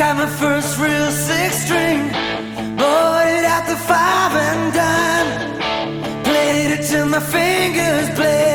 Got my first real six string, bought it at the five and dime. Played it till my fingers bled.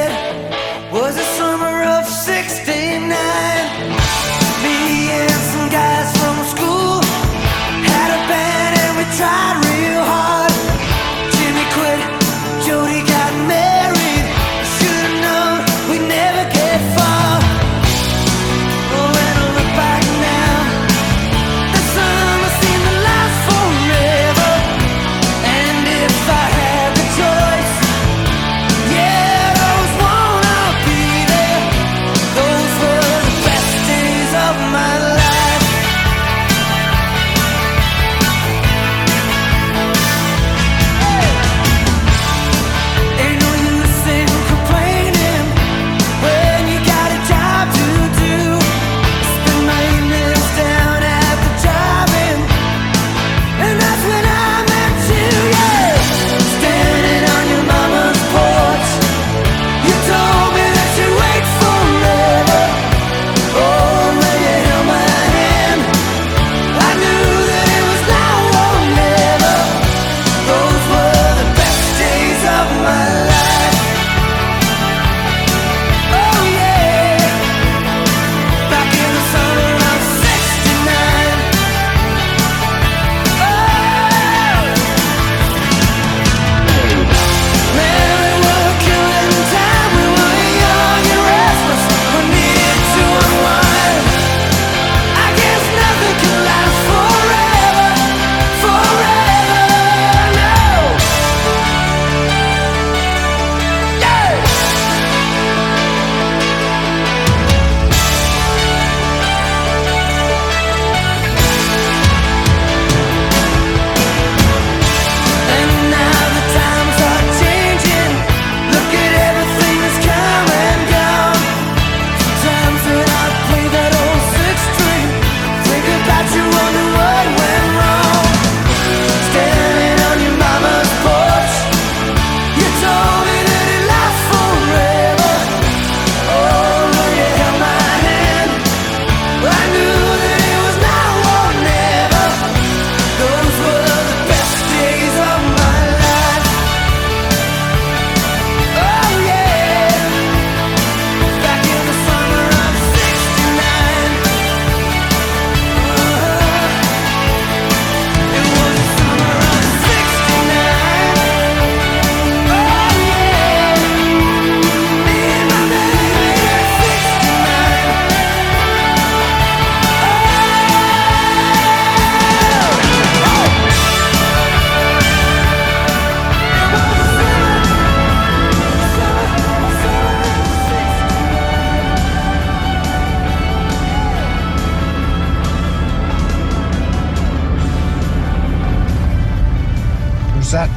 that?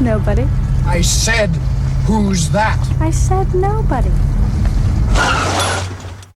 Nobody. I said, who's that? I said nobody.